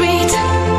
Sweet.